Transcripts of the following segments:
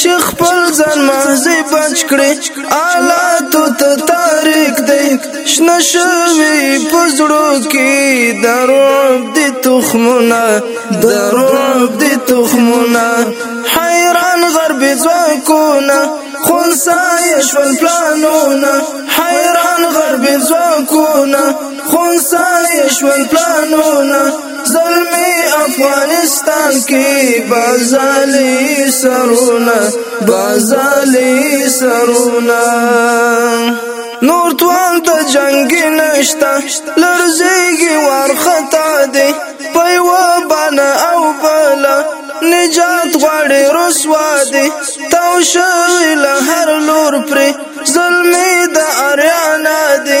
چې خپل ځان مازی بچ کړي آلات ته تاریک دی شنه شوی پزړو کې دروب دي تخمونه دروب دي تخمونه حیران غرب ځواکونه خونسا یشول پلانونه حیران غرب ځواکونه خونسا یشول پلانونه زلمی افغانستان کې بازالي سرونه بازالي سرونه نور توان د جنگ نشتا لرزيږي ورختا دي په یو باندې او بل نجات غواړي رسوا دي تو شوی له هر لور پر ظلمي د اریانا دي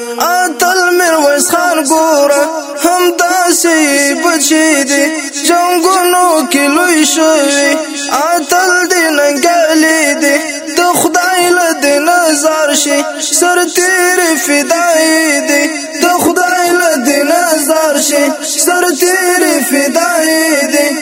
اتل میرویس خان ګوره هم داسې بچی دی جنگونو کې لوی شوی اتل دی ننګلی دی د خدای له دې نظر شي سر تیر فدای دی د خدای له دې نظر شي سر تیر فدای